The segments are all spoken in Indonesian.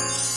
you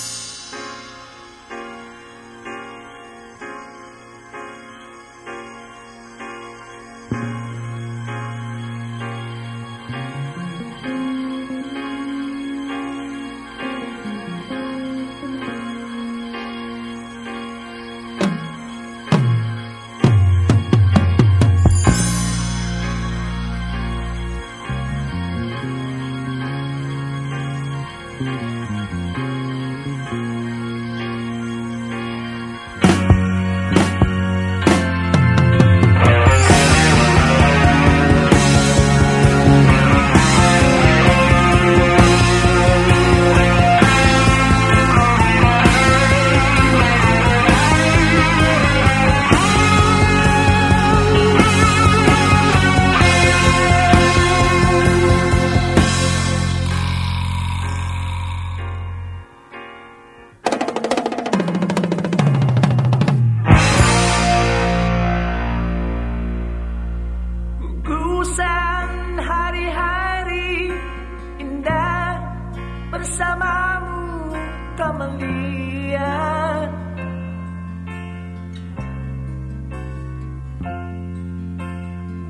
bersamamu Kamalia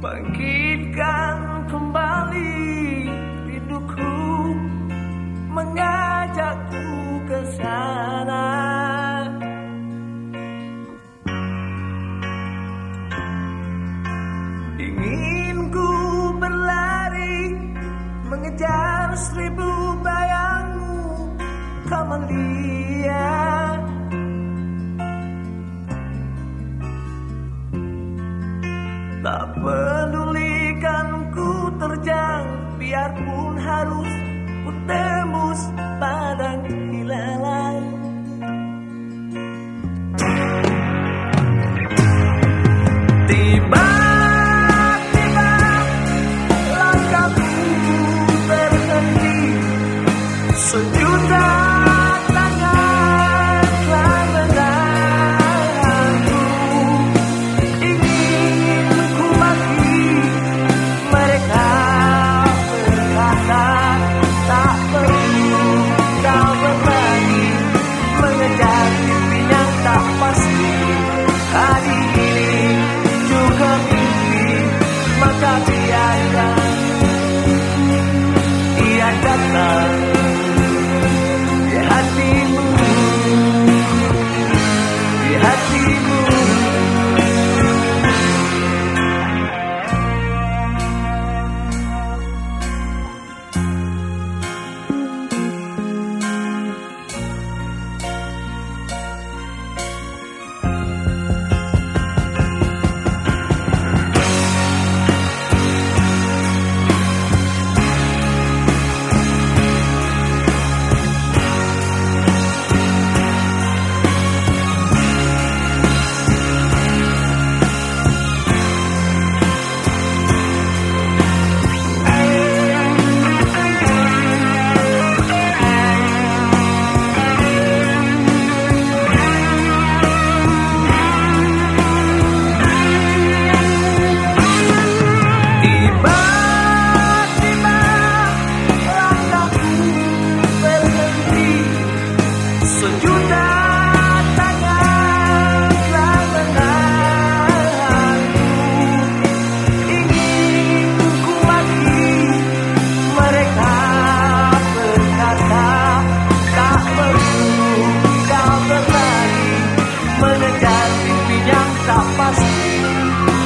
Bangkitkan kembali rinduku Mengajakku ke sana. Ingin ku berlari Mengejar seribu Kamalia Tak pedulikan ku terjang Biarpun harus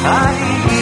I